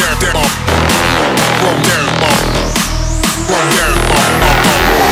down, down, run down, run down, run down, run down.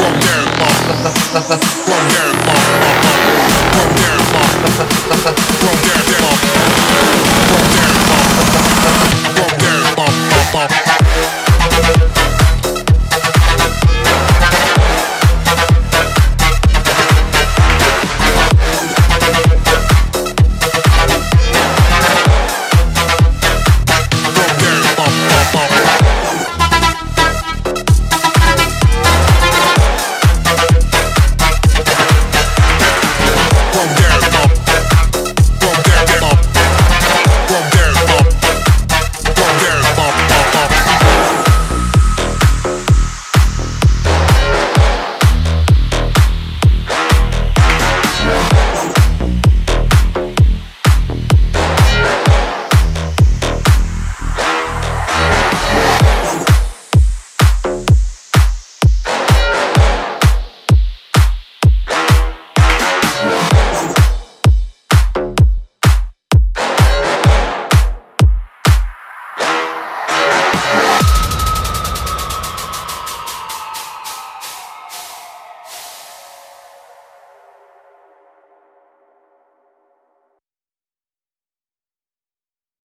One down.